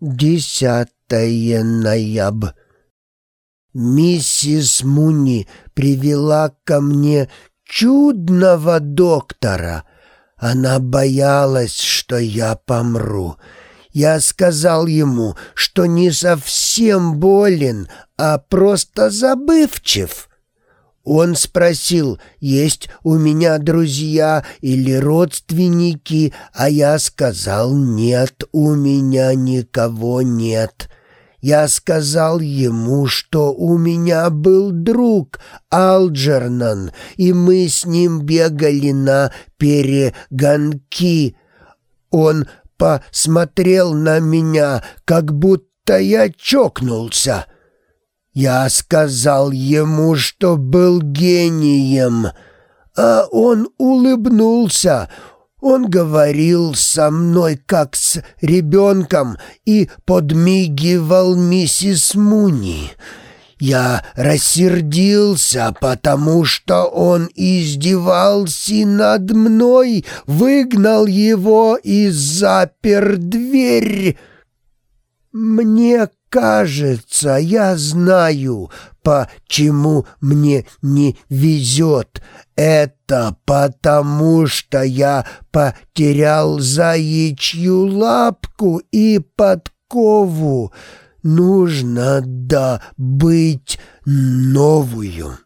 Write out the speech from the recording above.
Десятое ноябрь. Миссис Муни привела ко мне чудного доктора. Она боялась, что я помру. Я сказал ему, что не совсем болен, а просто забывчив. Он спросил, есть у меня друзья или родственники, а я сказал, нет, у меня никого нет. Я сказал ему, что у меня был друг Алджернан, и мы с ним бегали на перегонки. Он посмотрел на меня, как будто я чокнулся. Я сказал ему, что был гением, а он улыбнулся. Он говорил со мной как с ребенком и подмигивал миссис Муни. Я рассердился, потому что он издевался над мной, выгнал его и запер дверь. Мне кажется, я знаю, почему мне не везет. Это потому, что я потерял заячью лапку и подкову. Нужно добыть новую.